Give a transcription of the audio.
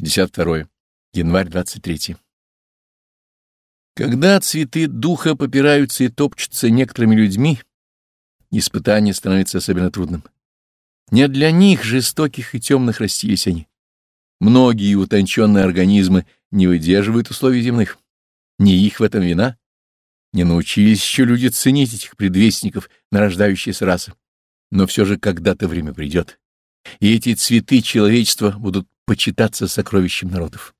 52. Январь 23. Когда цветы духа попираются и топчутся некоторыми людьми, испытание становится особенно трудным. Не для них, жестоких и темных, растились они. Многие утонченные организмы не выдерживают условий земных. Не их в этом вина. Не научились еще люди ценить этих предвестников нарождающейся расы. Но все же когда-то время придет, и эти цветы человечества будут почитаться сокровищем народов.